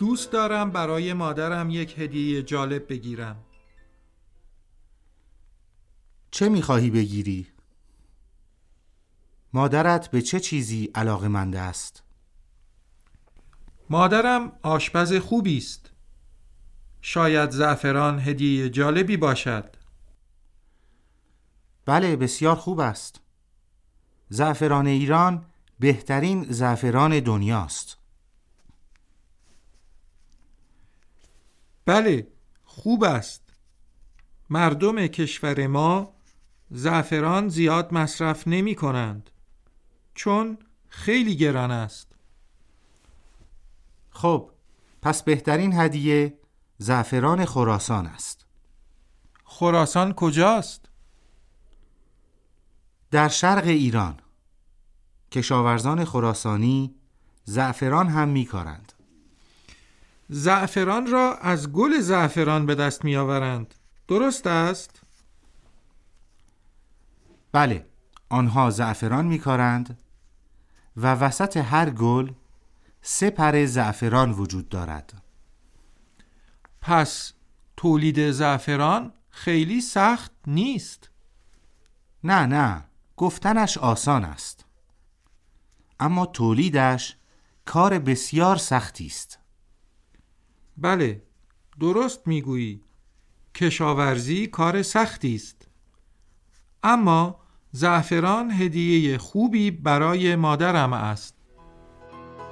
دوست دارم برای مادرم یک هدیه جالب بگیرم. چه می‌خواهی بگیری؟ مادرت به چه چیزی علاقه مند است؟ مادرم آشپز خوبی است. شاید زعفران هدیه جالبی باشد. بله بسیار خوب است. زعفران ایران بهترین زعفران دنیاست. بله خوب است. مردم کشور ما زعفران زیاد مصرف نمی کنند چون خیلی گران است. خب پس بهترین هدیه زعفران خراسان است. خراسان کجاست؟ در شرق ایران. کشاورزان خراسانی زعفران هم میکارند زعفران را از گل زعفران به دست می آورند درست است؟ بله آنها زعفران میکارند و وسط هر گل سه پر زعفران وجود دارد. پس تولید زعفران خیلی سخت نیست. نه نه گفتنش آسان است. اما تولیدش کار بسیار سختی است. بله درست می‌گویی. کشاورزی کار سختی است. اما زعفران هدیه خوبی برای مادرم است.